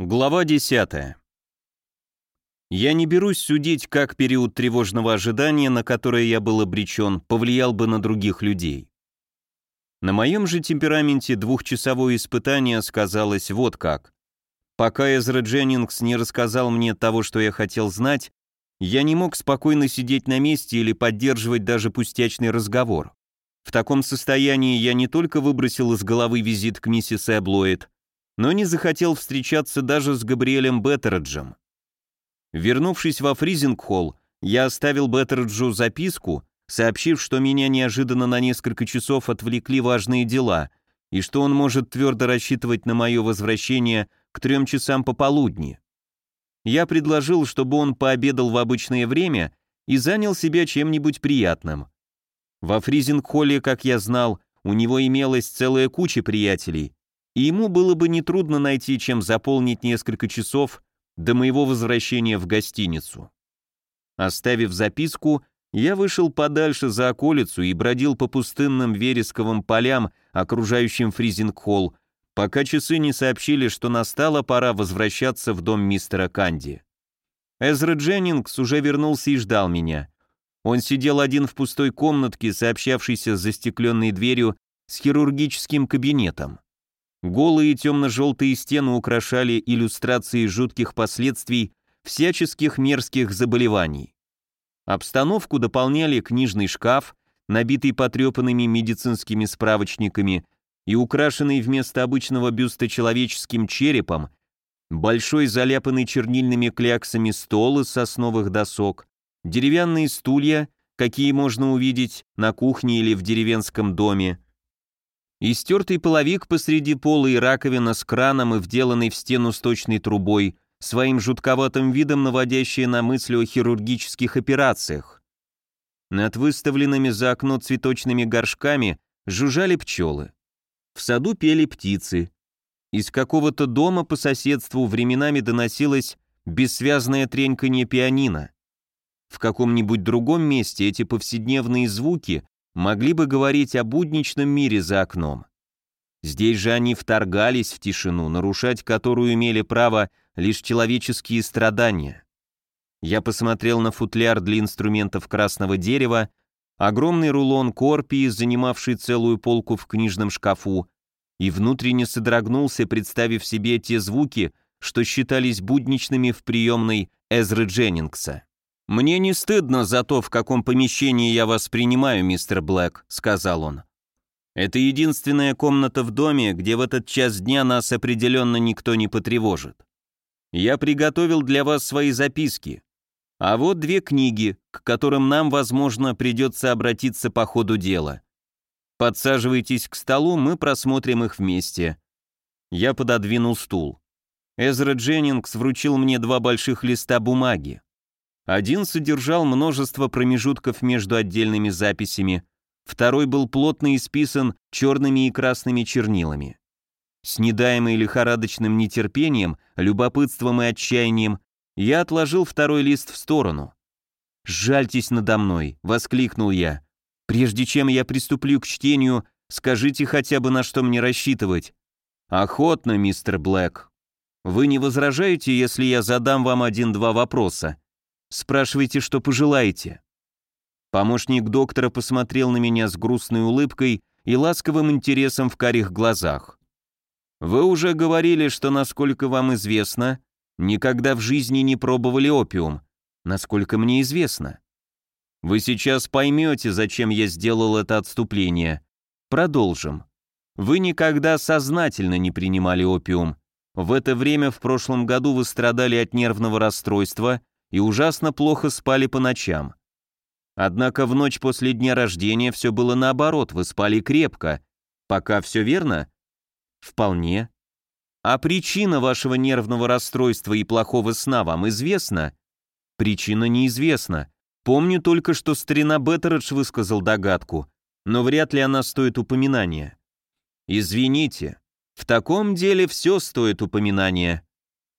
Глава 10. Я не берусь судить, как период тревожного ожидания, на которое я был обречен, повлиял бы на других людей. На моем же темпераменте двухчасовое испытание сказалось вот как. Пока Эзра Дженнингс не рассказал мне того, что я хотел знать, я не мог спокойно сидеть на месте или поддерживать даже пустячный разговор. В таком состоянии я не только выбросил из головы визит к миссис Эблоид, но не захотел встречаться даже с Габриэлем Беттереджем. Вернувшись во Фризинг-холл, я оставил Беттереджу записку, сообщив, что меня неожиданно на несколько часов отвлекли важные дела и что он может твердо рассчитывать на мое возвращение к трем часам пополудни. Я предложил, чтобы он пообедал в обычное время и занял себя чем-нибудь приятным. Во Фризинг-холле, как я знал, у него имелась целая куча приятелей, и ему было бы нетрудно найти, чем заполнить несколько часов до моего возвращения в гостиницу. Оставив записку, я вышел подальше за околицу и бродил по пустынным вересковым полям, окружающим Фризинг-холл, пока часы не сообщили, что настала пора возвращаться в дом мистера Канди. Эзра Дженнингс уже вернулся и ждал меня. Он сидел один в пустой комнатке, сообщавшейся с застекленной дверью с хирургическим кабинетом. Голые темно-желтые стены украшали иллюстрации жутких последствий всяческих мерзких заболеваний. Обстановку дополняли книжный шкаф, набитый потрепанными медицинскими справочниками и украшенный вместо обычного бюста человеческим черепом, большой заляпанный чернильными кляксами стол из сосновых досок, деревянные стулья, какие можно увидеть на кухне или в деревенском доме, Истертый половик посреди пола и раковина с краном и вделанной в стену сточной трубой, своим жутковатым видом наводящие на мысли о хирургических операциях. Над выставленными за окно цветочными горшками жужжали пчелы. В саду пели птицы. Из какого-то дома по соседству временами доносилось бессвязное треньканье пианино. В каком-нибудь другом месте эти повседневные звуки могли бы говорить о будничном мире за окном. Здесь же они вторгались в тишину, нарушать которую имели право лишь человеческие страдания. Я посмотрел на футляр для инструментов красного дерева, огромный рулон корпии, занимавший целую полку в книжном шкафу, и внутренне содрогнулся, представив себе те звуки, что считались будничными в приемной Эзры Дженнингса. «Мне не стыдно за то, в каком помещении я вас принимаю, мистер Блэк», — сказал он. «Это единственная комната в доме, где в этот час дня нас определенно никто не потревожит. Я приготовил для вас свои записки. А вот две книги, к которым нам, возможно, придется обратиться по ходу дела. Подсаживайтесь к столу, мы просмотрим их вместе». Я пододвинул стул. Эзра Дженнингс вручил мне два больших листа бумаги. Один содержал множество промежутков между отдельными записями, второй был плотно исписан черными и красными чернилами. С недаемой лихорадочным нетерпением, любопытством и отчаянием я отложил второй лист в сторону. «Жальтесь надо мной!» — воскликнул я. «Прежде чем я приступлю к чтению, скажите хотя бы на что мне рассчитывать». «Охотно, мистер Блэк. Вы не возражаете, если я задам вам один-два вопроса?» Спрашивайте, что пожелаете». Помощник доктора посмотрел на меня с грустной улыбкой и ласковым интересом в карих глазах. «Вы уже говорили, что, насколько вам известно, никогда в жизни не пробовали опиум, насколько мне известно. Вы сейчас поймете, зачем я сделал это отступление. Продолжим. Вы никогда сознательно не принимали опиум. В это время в прошлом году вы страдали от нервного расстройства и ужасно плохо спали по ночам. Однако в ночь после дня рождения все было наоборот, вы спали крепко. Пока все верно? Вполне. А причина вашего нервного расстройства и плохого сна вам известна? Причина неизвестна. Помню только, что старина Беттередж высказал догадку, но вряд ли она стоит упоминания. Извините, в таком деле все стоит упоминания.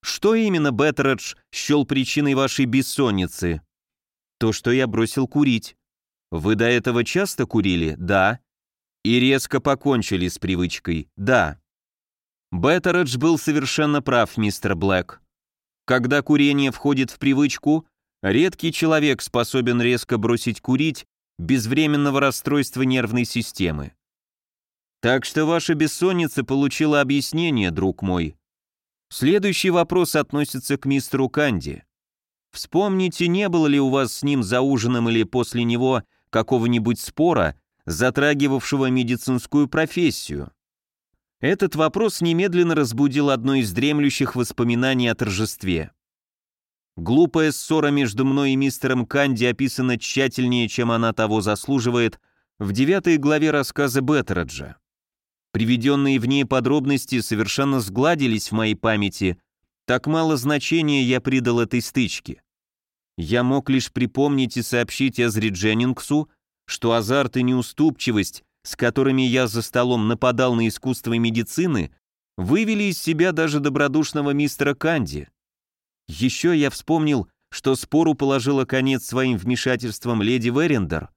Что именно, Беттередж, счел причиной вашей бессонницы? То, что я бросил курить. Вы до этого часто курили? Да. И резко покончили с привычкой? Да. Беттередж был совершенно прав, мистер Блэк. Когда курение входит в привычку, редкий человек способен резко бросить курить без временного расстройства нервной системы. Так что ваша бессонница получила объяснение, друг мой. Следующий вопрос относится к мистеру Канди. Вспомните, не было ли у вас с ним за ужином или после него какого-нибудь спора, затрагивавшего медицинскую профессию? Этот вопрос немедленно разбудил одно из дремлющих воспоминаний о торжестве. Глупая ссора между мной и мистером Канди описана тщательнее, чем она того заслуживает, в девятой главе рассказа Беттераджа. Приведенные в ней подробности совершенно сгладились в моей памяти, так мало значения я придал этой стычке. Я мог лишь припомнить и сообщить Эзри Дженнингсу, что азарт и неуступчивость, с которыми я за столом нападал на искусство медицины, вывели из себя даже добродушного мистера Канди. Еще я вспомнил, что спору положила конец своим вмешательством леди Верендер,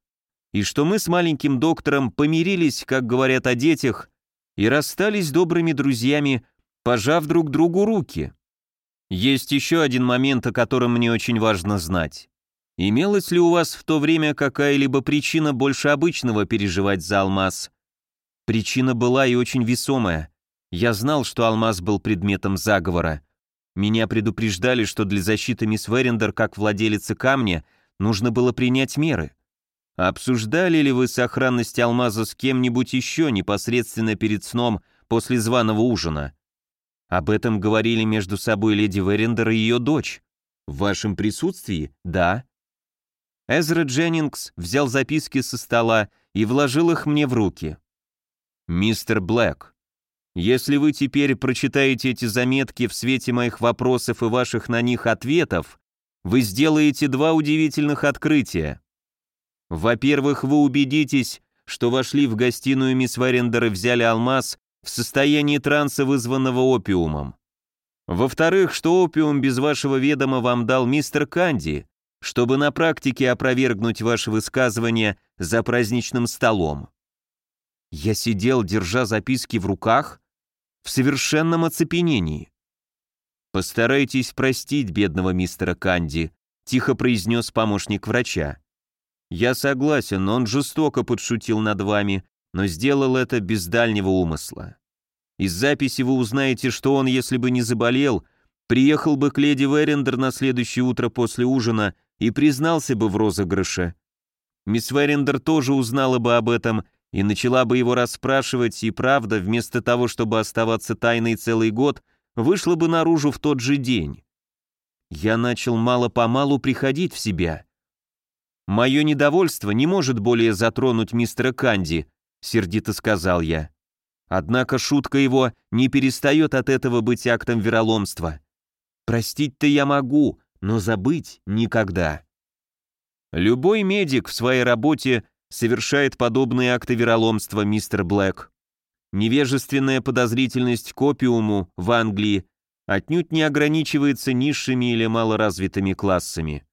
и что мы с маленьким доктором помирились, как говорят о детях, и расстались добрыми друзьями, пожав друг другу руки. Есть еще один момент, о котором мне очень важно знать. Имелась ли у вас в то время какая-либо причина больше обычного переживать за алмаз? Причина была и очень весомая. Я знал, что алмаз был предметом заговора. Меня предупреждали, что для защиты мисс Верендер как владелицы камня нужно было принять меры. Обсуждали ли вы сохранность алмаза с кем-нибудь еще непосредственно перед сном после званого ужина? Об этом говорили между собой леди Верендер и ее дочь. В вашем присутствии? Да. Эзра Дженнингс взял записки со стола и вложил их мне в руки. «Мистер Блэк, если вы теперь прочитаете эти заметки в свете моих вопросов и ваших на них ответов, вы сделаете два удивительных открытия. Во-первых, вы убедитесь, что вошли в гостиную мисс Варендер и взяли алмаз в состоянии транса, вызванного опиумом. Во-вторых, что опиум без вашего ведома вам дал мистер Канди, чтобы на практике опровергнуть ваше высказывание за праздничным столом. Я сидел, держа записки в руках, в совершенном оцепенении. «Постарайтесь простить бедного мистера Канди», — тихо произнес помощник врача. «Я согласен, он жестоко подшутил над вами, но сделал это без дальнего умысла. Из записи вы узнаете, что он, если бы не заболел, приехал бы к леди Верендер на следующее утро после ужина и признался бы в розыгрыше. Мисс Верендер тоже узнала бы об этом и начала бы его расспрашивать, и правда, вместо того, чтобы оставаться тайной целый год, вышла бы наружу в тот же день. Я начал мало-помалу приходить в себя. «Мое недовольство не может более затронуть мистера Канди», — сердито сказал я. Однако шутка его не перестает от этого быть актом вероломства. Простить-то я могу, но забыть никогда. Любой медик в своей работе совершает подобные акты вероломства, мистер Блэк. Невежественная подозрительность к опиуму в Англии отнюдь не ограничивается низшими или малоразвитыми классами.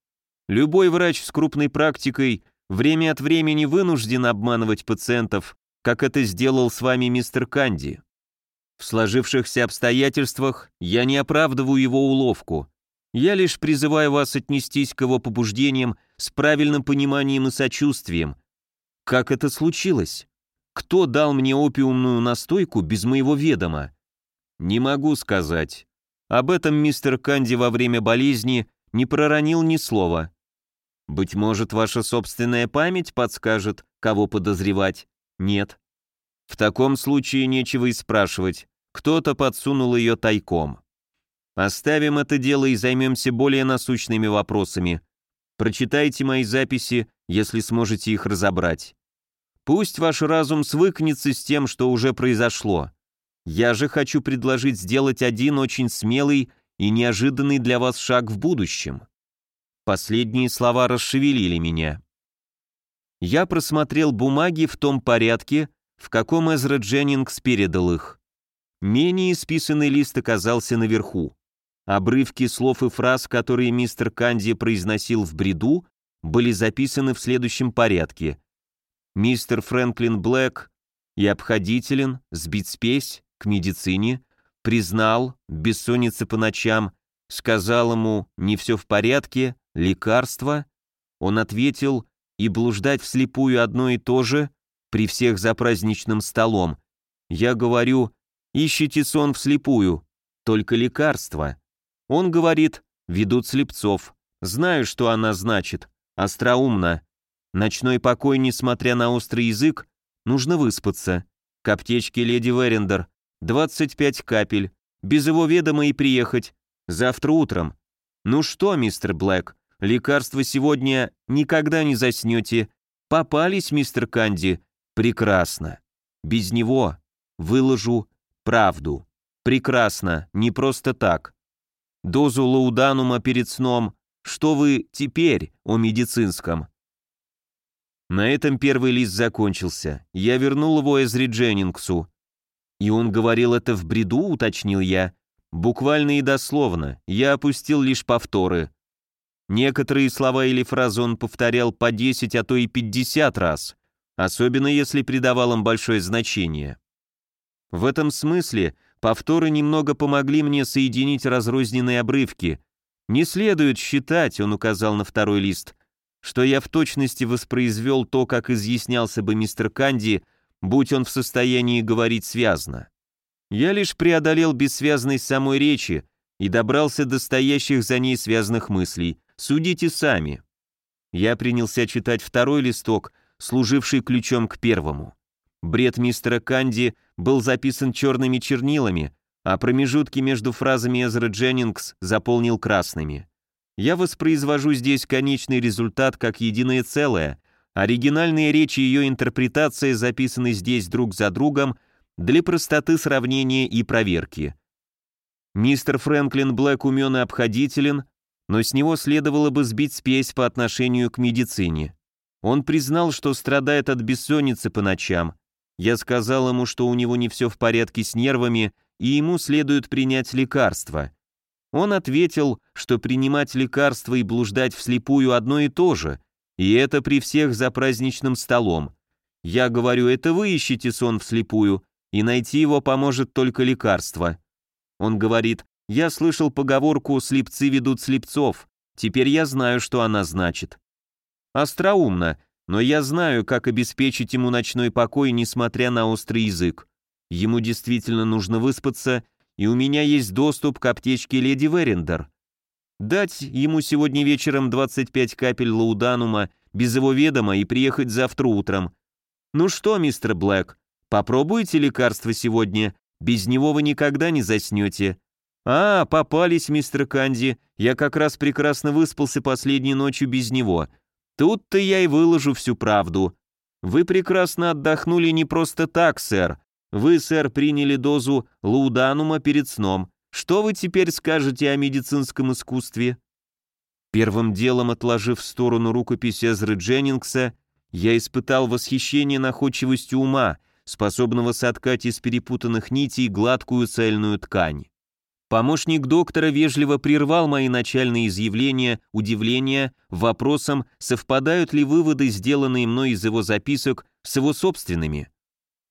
Любой врач с крупной практикой время от времени вынужден обманывать пациентов, как это сделал с вами мистер Канди. В сложившихся обстоятельствах я не оправдываю его уловку. Я лишь призываю вас отнестись к его побуждениям с правильным пониманием и сочувствием. Как это случилось? Кто дал мне опиумную настойку без моего ведома? Не могу сказать. Об этом мистер Канди во время болезни не проронил ни слова. Быть может, ваша собственная память подскажет, кого подозревать? Нет. В таком случае нечего и спрашивать. Кто-то подсунул ее тайком. Оставим это дело и займемся более насущными вопросами. Прочитайте мои записи, если сможете их разобрать. Пусть ваш разум свыкнется с тем, что уже произошло. Я же хочу предложить сделать один очень смелый и неожиданный для вас шаг в будущем. Последние слова расшевелили меня. Я просмотрел бумаги в том порядке, в каком Эзра Дженнингс передал их. Менее списанный лист оказался наверху. Обрывки слов и фраз, которые мистер Канди произносил в бреду, были записаны в следующем порядке. Мистер Фрэнклин Блэк и обходителен, сбит спесь, к медицине, признал, бессонница по ночам, сказал ему «не все в порядке», лекарство. Он ответил «и блуждать вслепую одно и то же, при всех за праздничным столом». Я говорю «ищите сон вслепую, только лекарство». Он говорит «ведут слепцов». Знаю, что она значит. Остроумно. Ночной покой, несмотря на острый язык, нужно выспаться. К аптечке леди Верендер. 25 капель. Без его ведома и приехать. Завтра утром. Ну что, мистер Блэк, лекарство сегодня никогда не заснете. Попались, мистер Канди. Прекрасно. Без него выложу правду. Прекрасно, не просто так. Дозу лауданума перед сном что вы теперь о медицинском?» На этом первый лист закончился. Я вернул его Эзри Дженнингсу. «И он говорил это в бреду?» — уточнил я. «Буквально и дословно. Я опустил лишь повторы. Некоторые слова или фразы он повторял по 10, а то и 50 раз, особенно если придавал им большое значение. В этом смысле повторы немного помогли мне соединить разрозненные обрывки, «Не следует считать», — он указал на второй лист, «что я в точности воспроизвел то, как изъяснялся бы мистер Канди, будь он в состоянии говорить связно. Я лишь преодолел бессвязность самой речи и добрался до стоящих за ней связанных мыслей. Судите сами». Я принялся читать второй листок, служивший ключом к первому. Бред мистера Канди был записан черными чернилами, а промежутки между фразами Эзра Дженнингс заполнил красными. Я воспроизвожу здесь конечный результат как единое целое, оригинальные речи и ее интерпретация записаны здесь друг за другом для простоты сравнения и проверки. Мистер Фрэнклин Блэк умен и обходителен, но с него следовало бы сбить спесь по отношению к медицине. Он признал, что страдает от бессонницы по ночам. Я сказал ему, что у него не все в порядке с нервами, и ему следует принять лекарство. Он ответил, что принимать лекарства и блуждать вслепую одно и то же, и это при всех за праздничным столом. Я говорю, это вы ищете сон вслепую, и найти его поможет только лекарство. Он говорит, я слышал поговорку «слепцы ведут слепцов», теперь я знаю, что она значит. Остроумно, но я знаю, как обеспечить ему ночной покой, несмотря на острый язык. Ему действительно нужно выспаться, и у меня есть доступ к аптечке леди Верендер. Дать ему сегодня вечером 25 капель лауданума без его ведома и приехать завтра утром. Ну что, мистер Блэк, попробуйте лекарство сегодня, без него вы никогда не заснете. А, попались, мистер Канди, я как раз прекрасно выспался последней ночью без него. Тут-то я и выложу всю правду. Вы прекрасно отдохнули не просто так, сэр, вы, сэр, приняли дозу лауданума перед сном. Что вы теперь скажете о медицинском искусстве?» Первым делом, отложив в сторону рукопись Эзры Дженнингса, я испытал восхищение находчивостью ума, способного соткать из перепутанных нитей гладкую цельную ткань. Помощник доктора вежливо прервал мои начальные изъявления, удивления, вопросом, совпадают ли выводы, сделанные мной из его записок, с его собственными.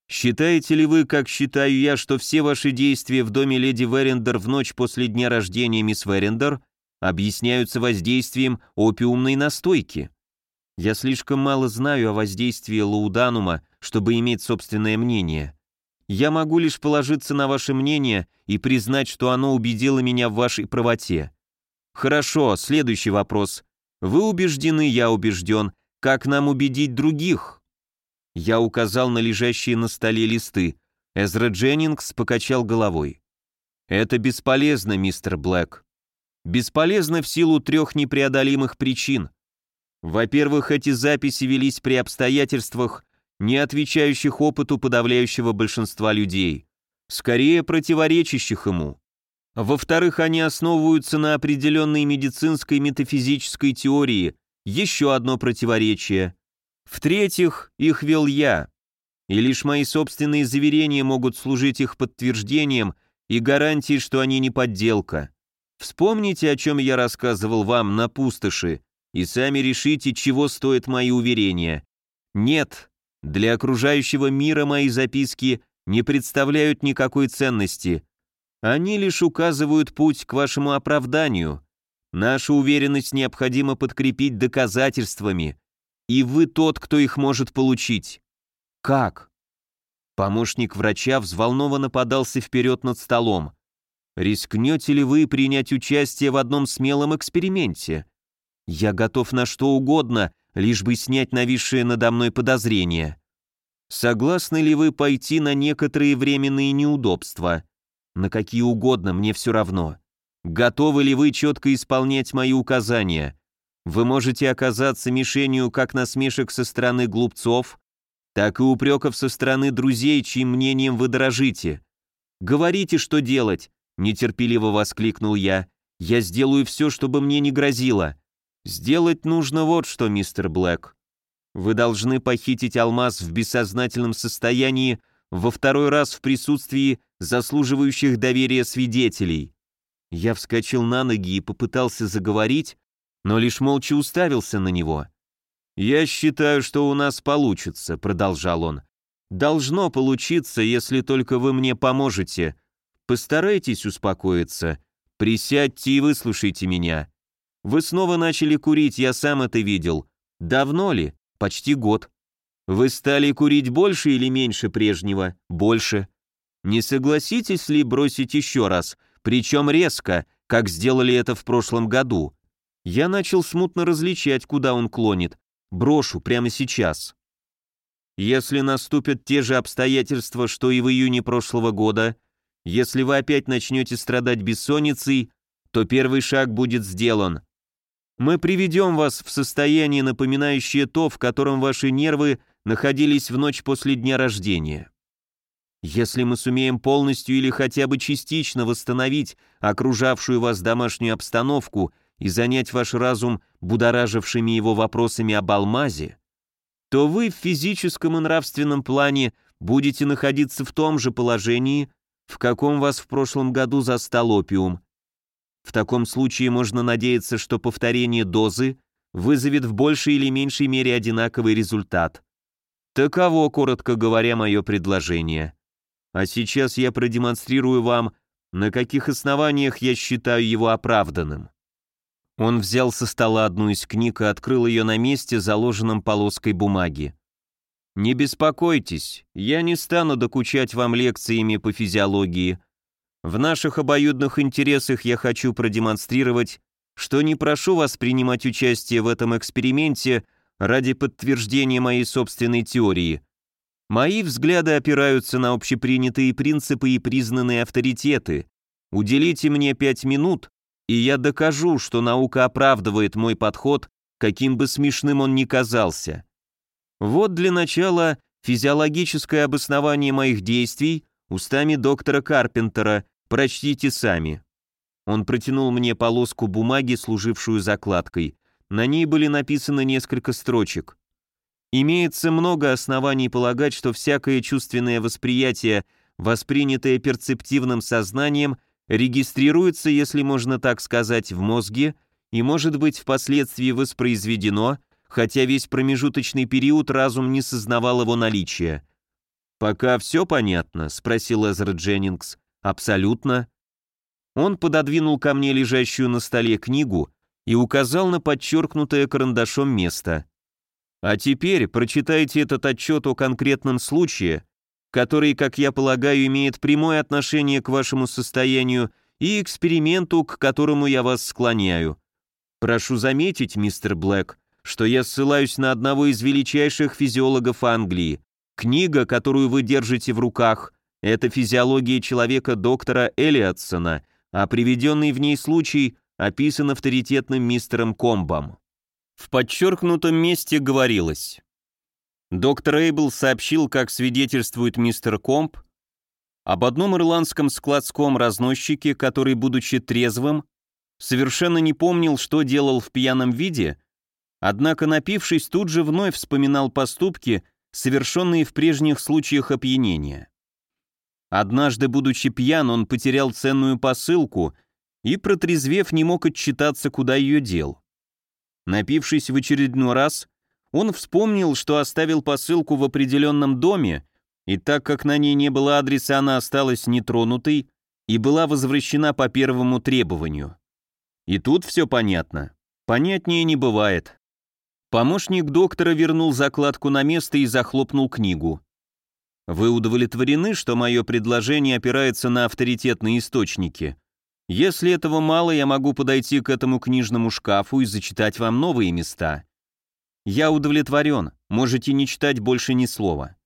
Считаете ли вы, как считаю я, что все ваши действия в доме леди Верендер в ночь после дня рождения мисс Верендер объясняются воздействием опиумной настойки? Я слишком мало знаю о воздействии лауданума, чтобы иметь собственное мнение. Я могу лишь положиться на ваше мнение и признать, что оно убедило меня в вашей правоте. Хорошо, следующий вопрос. Вы убеждены, я убежден. Как нам убедить других? Я указал на лежащие на столе листы. Эзра Дженнингс покачал головой. «Это бесполезно, мистер Блэк. Бесполезно в силу трех непреодолимых причин. Во-первых, эти записи велись при обстоятельствах, не отвечающих опыту подавляющего большинства людей, скорее противоречащих ему. Во-вторых, они основываются на определенной медицинской метафизической теории, еще одно противоречие. В-третьих, их вел я, и лишь мои собственные заверения могут служить их подтверждением и гарантией, что они не подделка. Вспомните, о чем я рассказывал вам на пустоши, и сами решите, чего стоят мои уверения. Нет, для окружающего мира мои записки не представляют никакой ценности. Они лишь указывают путь к вашему оправданию. Нашу уверенность необходимо подкрепить доказательствами, и вы тот, кто их может получить. Как? Помощник врача взволнованно подался вперед над столом. Рискнете ли вы принять участие в одном смелом эксперименте? Я готов на что угодно, лишь бы снять нависшее надо мной подозрение. Согласны ли вы пойти на некоторые временные неудобства? На какие угодно, мне все равно. Готовы ли вы четко исполнять мои указания? Вы можете оказаться мишенью как насмешек со стороны глупцов, так и упреков со стороны друзей, чьим мнением вы дорожите. Говорите, что делать, нетерпеливо воскликнул я. Я сделаю все, чтобы мне не грозило. Сделать нужно вот что, мистер Блэк. Вы должны похитить алмаз в бессознательном состоянии во второй раз в присутствии заслуживающих доверия свидетелей. Я вскочил на ноги и попытался заговорить, но лишь молча уставился на него. «Я считаю, что у нас получится», — продолжал он. «Должно получиться, если только вы мне поможете. Постарайтесь успокоиться. Присядьте и выслушайте меня. Вы снова начали курить, я сам это видел. Давно ли? Почти год. Вы стали курить больше или меньше прежнего? Больше. Не согласитесь ли бросить еще раз, причем резко, как сделали это в прошлом году? Я начал смутно различать, куда он клонит. Брошу прямо сейчас. Если наступят те же обстоятельства, что и в июне прошлого года, если вы опять начнете страдать бессонницей, то первый шаг будет сделан. Мы приведем вас в состояние, напоминающее то, в котором ваши нервы находились в ночь после дня рождения. Если мы сумеем полностью или хотя бы частично восстановить окружавшую вас домашнюю обстановку и занять ваш разум будоражившими его вопросами об алмазе, то вы в физическом и нравственном плане будете находиться в том же положении, в каком вас в прошлом году застал опиум. В таком случае можно надеяться, что повторение дозы вызовет в большей или меньшей мере одинаковый результат. Таково, коротко говоря, мое предложение. А сейчас я продемонстрирую вам, на каких основаниях я считаю его оправданным. Он взял со стола одну из книг и открыл ее на месте, заложенном полоской бумаги. «Не беспокойтесь, я не стану докучать вам лекциями по физиологии. В наших обоюдных интересах я хочу продемонстрировать, что не прошу вас принимать участие в этом эксперименте ради подтверждения моей собственной теории. Мои взгляды опираются на общепринятые принципы и признанные авторитеты. Уделите мне пять минут, и я докажу, что наука оправдывает мой подход, каким бы смешным он ни казался. Вот для начала физиологическое обоснование моих действий устами доктора Карпентера, прочтите сами. Он протянул мне полоску бумаги, служившую закладкой. На ней были написаны несколько строчек. Имеется много оснований полагать, что всякое чувственное восприятие, воспринятое перцептивным сознанием, регистрируется, если можно так сказать, в мозге и может быть впоследствии воспроизведено, хотя весь промежуточный период разум не сознавал его наличия. «Пока все понятно?» — спросил Эзра Дженнингс. «Абсолютно». Он пододвинул ко мне лежащую на столе книгу и указал на подчеркнутое карандашом место. «А теперь прочитайте этот отчет о конкретном случае, который, как я полагаю, имеет прямое отношение к вашему состоянию и эксперименту, к которому я вас склоняю. Прошу заметить, мистер Блэк, что я ссылаюсь на одного из величайших физиологов Англии. Книга, которую вы держите в руках, это физиология человека доктора Элиотсона, а приведенный в ней случай описан авторитетным мистером Комбом. В подчеркнутом месте говорилось Доктор Эйбл сообщил, как свидетельствует мистер Комп, об одном ирландском складском разносчике, который, будучи трезвым, совершенно не помнил, что делал в пьяном виде, однако, напившись, тут же вновь вспоминал поступки, совершенные в прежних случаях опьянения. Однажды, будучи пьян, он потерял ценную посылку и, протрезвев, не мог отчитаться, куда ее дел. Напившись в очередной раз, он вспомнил, что оставил посылку в определенном доме, и так как на ней не было адреса, она осталась нетронутой, и была возвращена по первому требованию. И тут все понятно. Понятнее не бывает. Помощник доктора вернул закладку на место и захлопнул книгу. Вы удовлетворены, что мое предложение опирается на авторитетные источники? Если этого мало, я могу подойти к этому книжному шкафу и зачитать вам новые места. Я удовлетворен, можете не читать больше ни слова.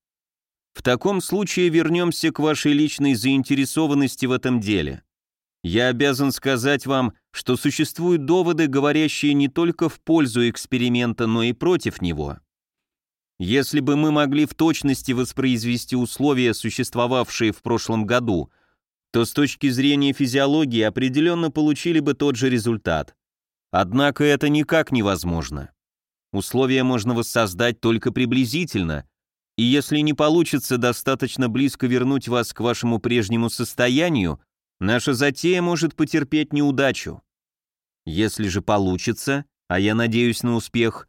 В таком случае вернемся к вашей личной заинтересованности в этом деле. Я обязан сказать вам, что существуют доводы, говорящие не только в пользу эксперимента, но и против него. Если бы мы могли в точности воспроизвести условия, существовавшие в прошлом году, то с точки зрения физиологии определенно получили бы тот же результат. Однако это никак невозможно. Условия можно воссоздать только приблизительно, и если не получится достаточно близко вернуть вас к вашему прежнему состоянию, наша затея может потерпеть неудачу. Если же получится, а я надеюсь на успех,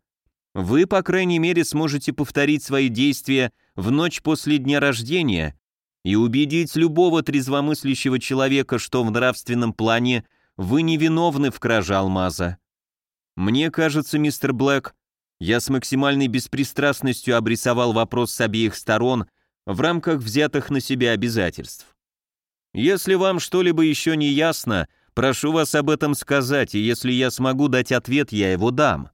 вы, по крайней мере, сможете повторить свои действия в ночь после дня рождения и убедить любого трезвомыслящего человека, что в нравственном плане вы невиновны в краже алмаза. Мне кажется, мистер Блэк, я с максимальной беспристрастностью обрисовал вопрос с обеих сторон в рамках взятых на себя обязательств. Если вам что-либо еще не ясно, прошу вас об этом сказать, и если я смогу дать ответ, я его дам.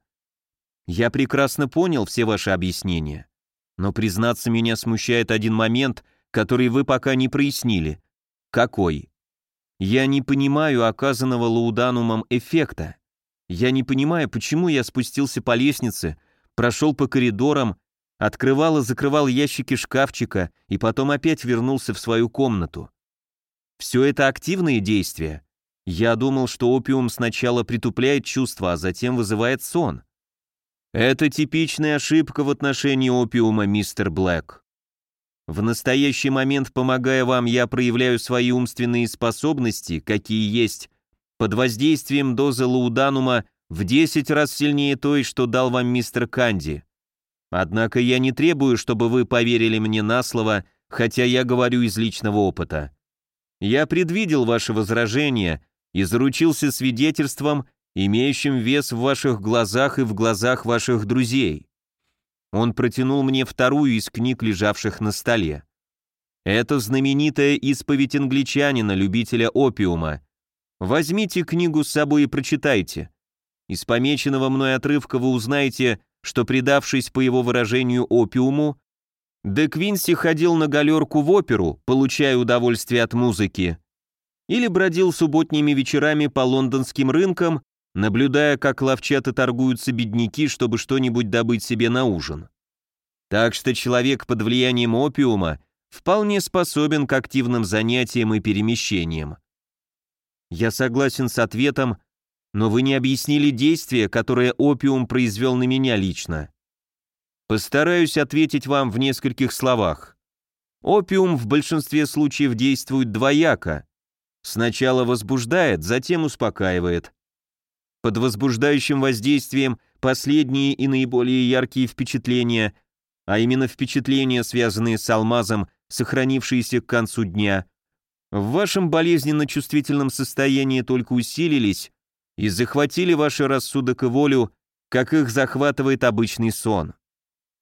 Я прекрасно понял все ваши объяснения, но, признаться, меня смущает один момент, который вы пока не прояснили. Какой? Я не понимаю оказанного лауданумом эффекта. Я не понимаю, почему я спустился по лестнице, прошел по коридорам, открывал и закрывал ящики шкафчика и потом опять вернулся в свою комнату. Все это активные действия. Я думал, что опиум сначала притупляет чувства, а затем вызывает сон. Это типичная ошибка в отношении опиума, мистер Блэк. В настоящий момент, помогая вам, я проявляю свои умственные способности, какие есть, под воздействием дозы лауданума в 10 раз сильнее той, что дал вам мистер Канди. Однако я не требую, чтобы вы поверили мне на слово, хотя я говорю из личного опыта. Я предвидел ваши возражения и заручился свидетельством, имеющим вес в ваших глазах и в глазах ваших друзей. Он протянул мне вторую из книг, лежавших на столе. Это знаменитая исповедь англичанина, любителя опиума. Возьмите книгу с собой и прочитайте. Из помеченного мной отрывка вы узнаете, что, предавшись по его выражению опиуму, Де Квинси ходил на галерку в оперу, получая удовольствие от музыки, или бродил субботними вечерами по лондонским рынкам, наблюдая, как ловчато торгуются бедняки, чтобы что-нибудь добыть себе на ужин. Так что человек под влиянием опиума вполне способен к активным занятиям и перемещениям. Я согласен с ответом, но вы не объяснили действие, которое опиум произвел на меня лично. Постараюсь ответить вам в нескольких словах. Опиум в большинстве случаев действует двояко. Сначала возбуждает, затем успокаивает. Под возбуждающим воздействием последние и наиболее яркие впечатления, а именно впечатления, связанные с алмазом, сохранившиеся к концу дня, в вашем болезненно-чувствительном состоянии только усилились и захватили ваш рассудок и волю, как их захватывает обычный сон.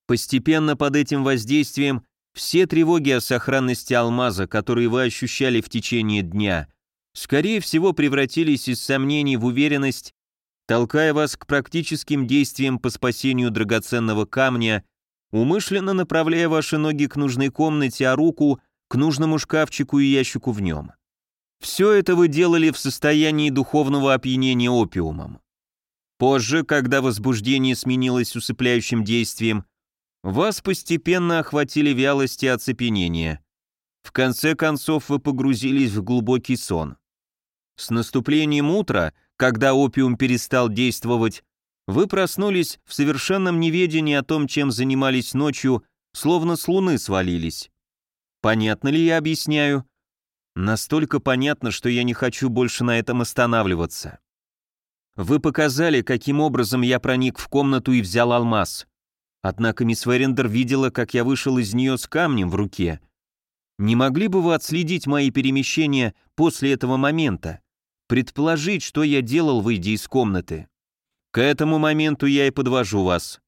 Постепенно под этим воздействием все тревоги о сохранности алмаза, которые вы ощущали в течение дня, скорее всего превратились из сомнений в уверенность, толкая вас к практическим действиям по спасению драгоценного камня, умышленно направляя ваши ноги к нужной комнате, а руку к нужному шкафчику и ящику в нем. Все это вы делали в состоянии духовного опьянения опиумом. Позже, когда возбуждение сменилось усыпляющим действием, вас постепенно охватили вялость и оцепенение. В конце концов вы погрузились в глубокий сон. С наступлением утра, когда опиум перестал действовать, вы проснулись в совершенном неведении о том, чем занимались ночью, словно с луны свалились. Понятно ли я объясняю? Настолько понятно, что я не хочу больше на этом останавливаться. Вы показали, каким образом я проник в комнату и взял алмаз. Однако мисс Верендер видела, как я вышел из нее с камнем в руке. Не могли бы вы отследить мои перемещения после этого момента? Предположить, что я делал, выйдя из комнаты? К этому моменту я и подвожу вас.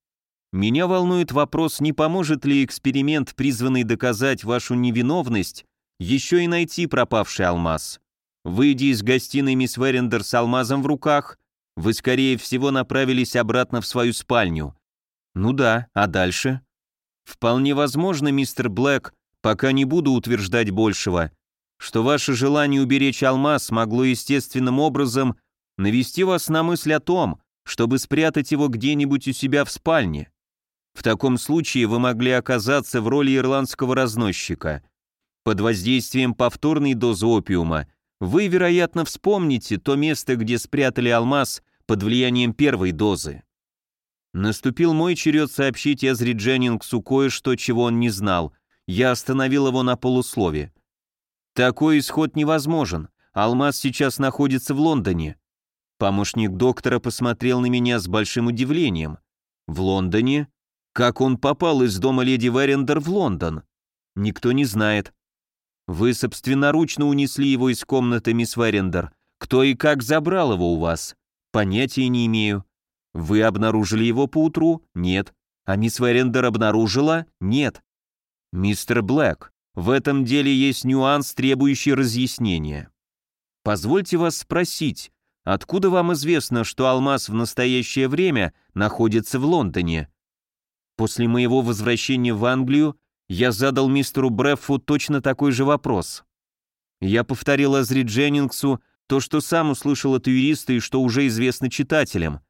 Меня волнует вопрос, не поможет ли эксперимент, призванный доказать вашу невиновность, еще и найти пропавший алмаз. Выйдя из гостиной мисс Верендер с алмазом в руках, вы, скорее всего, направились обратно в свою спальню. Ну да, а дальше? Вполне возможно, мистер Блэк, пока не буду утверждать большего, что ваше желание уберечь алмаз могло естественным образом навести вас на мысль о том, чтобы спрятать его где-нибудь у себя в спальне. В таком случае вы могли оказаться в роли ирландского разносчика. Под воздействием повторной дозы опиума вы, вероятно, вспомните то место, где спрятали алмаз под влиянием первой дозы. Наступил мой черед сообщить Эзри Дженнингсу кое-что, чего он не знал. Я остановил его на полуслове. Такой исход невозможен. Алмаз сейчас находится в Лондоне. Помощник доктора посмотрел на меня с большим удивлением. В Лондоне? Как он попал из дома леди Верендер в Лондон? Никто не знает. Вы собственноручно унесли его из комнаты, мисс Верендер. Кто и как забрал его у вас? Понятия не имею. Вы обнаружили его поутру? Нет. А мисс Верендер обнаружила? Нет. Мистер Блэк, в этом деле есть нюанс, требующий разъяснения. Позвольте вас спросить, откуда вам известно, что алмаз в настоящее время находится в Лондоне? После моего возвращения в Англию я задал мистеру Бреффу точно такой же вопрос. Я повторил Азри Дженнингсу то, что сам услышал от юриста и что уже известно читателям.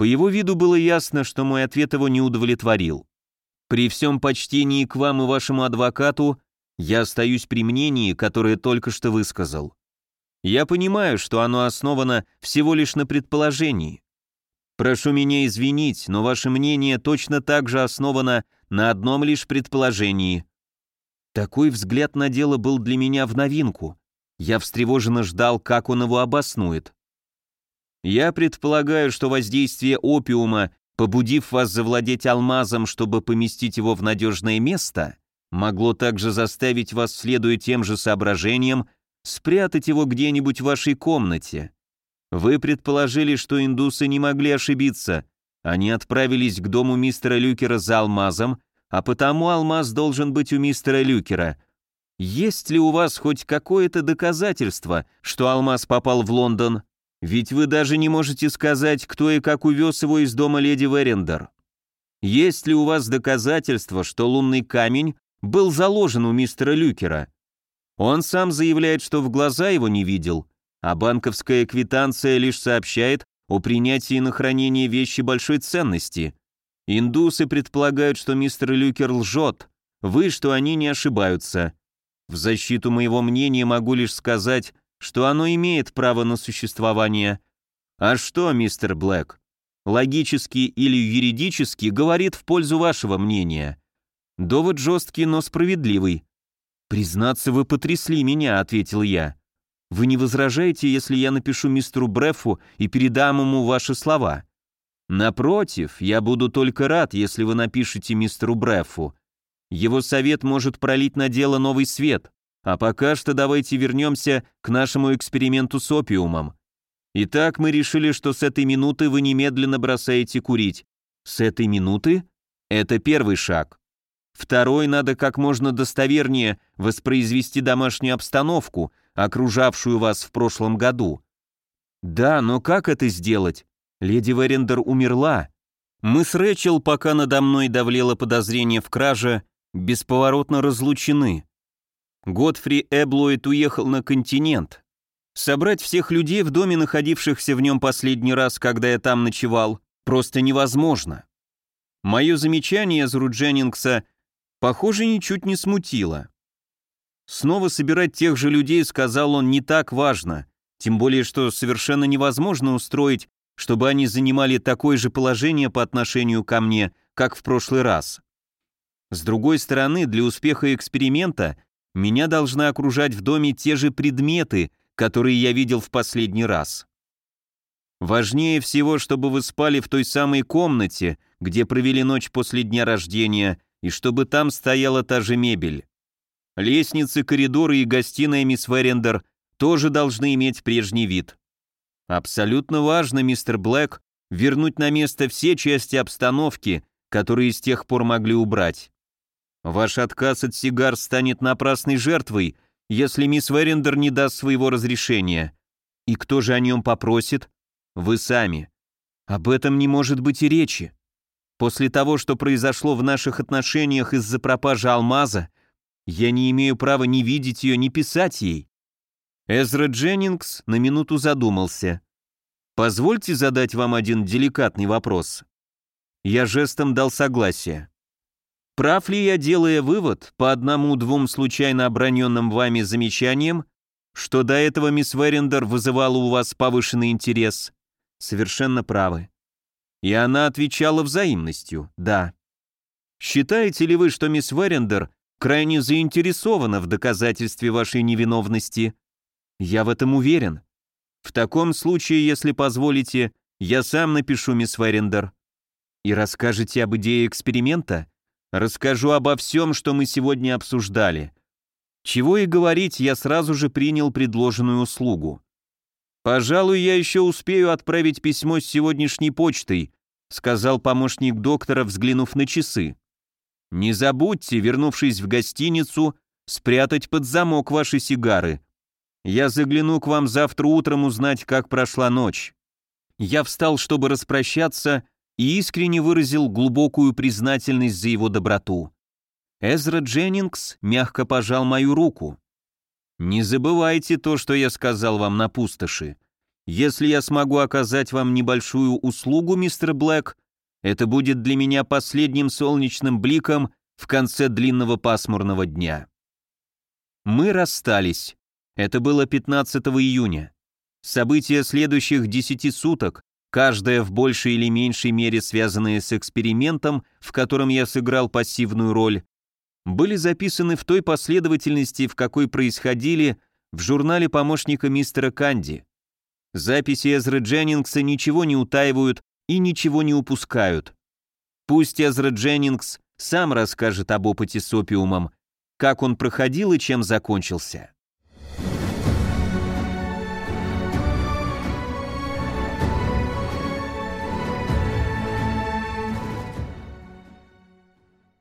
По его виду было ясно, что мой ответ его не удовлетворил. При всем почтении к вам и вашему адвокату я остаюсь при мнении, которое только что высказал. Я понимаю, что оно основано всего лишь на предположении. Прошу меня извинить, но ваше мнение точно так же основано на одном лишь предположении. Такой взгляд на дело был для меня в новинку. Я встревоженно ждал, как он его обоснует. Я предполагаю, что воздействие опиума, побудив вас завладеть алмазом, чтобы поместить его в надежное место, могло также заставить вас, следуя тем же соображениям, спрятать его где-нибудь в вашей комнате. Вы предположили, что индусы не могли ошибиться, они отправились к дому мистера Люкера за алмазом, а потому алмаз должен быть у мистера Люкера. Есть ли у вас хоть какое-то доказательство, что алмаз попал в Лондон? Ведь вы даже не можете сказать, кто и как увез его из дома леди Верендер. Есть ли у вас доказательства, что лунный камень был заложен у мистера Люкера? Он сам заявляет, что в глаза его не видел, а банковская квитанция лишь сообщает, о принятии на хранение вещи большой ценности. Индусы предполагают, что мистер Люкер лжет, вы, что они не ошибаются. В защиту моего мнения могу лишь сказать, что оно имеет право на существование. А что, мистер Блэк? Логически или юридически говорит в пользу вашего мнения. Довод жесткий, но справедливый. «Признаться, вы потрясли меня», — ответил я. Вы не возражаете, если я напишу мистеру Брефу и передам ему ваши слова? Напротив, я буду только рад, если вы напишете мистеру Брефу. Его совет может пролить на дело новый свет. А пока что давайте вернемся к нашему эксперименту с опиумом. Итак, мы решили, что с этой минуты вы немедленно бросаете курить. С этой минуты? Это первый шаг. Второй, надо как можно достовернее воспроизвести домашнюю обстановку, окружавшую вас в прошлом году. Да, но как это сделать? Леди Верендер умерла. Мы с Рэчел, пока надо мной давлело подозрение в краже, бесповоротно разлучены. Годфри Эблоид уехал на континент. Собрать всех людей в доме, находившихся в нем последний раз, когда я там ночевал, просто невозможно. Мое замечание Зру Дженнингса, похоже, ничуть не смутило. Снова собирать тех же людей, сказал он, не так важно, тем более что совершенно невозможно устроить, чтобы они занимали такое же положение по отношению ко мне, как в прошлый раз. С другой стороны, для успеха эксперимента меня должны окружать в доме те же предметы, которые я видел в последний раз. Важнее всего, чтобы вы спали в той самой комнате, где провели ночь после дня рождения, и чтобы там стояла та же мебель. Лестницы, коридоры и гостиная мисс Верендер тоже должны иметь прежний вид. Абсолютно важно, мистер Блэк, вернуть на место все части обстановки, которые с тех пор могли убрать. Ваш отказ от сигар станет напрасной жертвой, если мисс Верендер не даст своего разрешения. И кто же о нем попросит? Вы сами. Об этом не может быть и речи. После того, что произошло в наших отношениях из-за пропажи алмаза, я не имею права ни видеть ее, ни писать ей. Эзра Дженнингс на минуту задумался. Позвольте задать вам один деликатный вопрос. Я жестом дал согласие. Прав ли я, делая вывод по одному-двум случайно оброненным вами замечаниям, что до этого мисс Верендер вызывала у вас повышенный интерес? Совершенно правы. И она отвечала взаимностью «да». Считаете ли вы, что мисс Верендер крайне заинтересована в доказательстве вашей невиновности? Я в этом уверен. В таком случае, если позволите, я сам напишу мисс Верендер. И расскажете об идее эксперимента? Расскажу обо всем, что мы сегодня обсуждали. Чего и говорить, я сразу же принял предложенную услугу. «Пожалуй, я еще успею отправить письмо с сегодняшней почтой», сказал помощник доктора, взглянув на часы. «Не забудьте, вернувшись в гостиницу, спрятать под замок ваши сигары. Я загляну к вам завтра утром узнать, как прошла ночь». Я встал, чтобы распрощаться, и искренне выразил глубокую признательность за его доброту. Эзра Дженнингс мягко пожал мою руку. «Не забывайте то, что я сказал вам на пустоши. Если я смогу оказать вам небольшую услугу, мистер Блэк, это будет для меня последним солнечным бликом в конце длинного пасмурного дня». Мы расстались. Это было 15 июня. События следующих десяти суток каждая в большей или меньшей мере связанные с экспериментом, в котором я сыграл пассивную роль, были записаны в той последовательности, в какой происходили в журнале помощника мистера Канди. Записи Эзры Дженнингса ничего не утаивают и ничего не упускают. Пусть Эзра Дженнингс сам расскажет об опыте с опиумом, как он проходил и чем закончился.